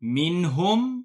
منهم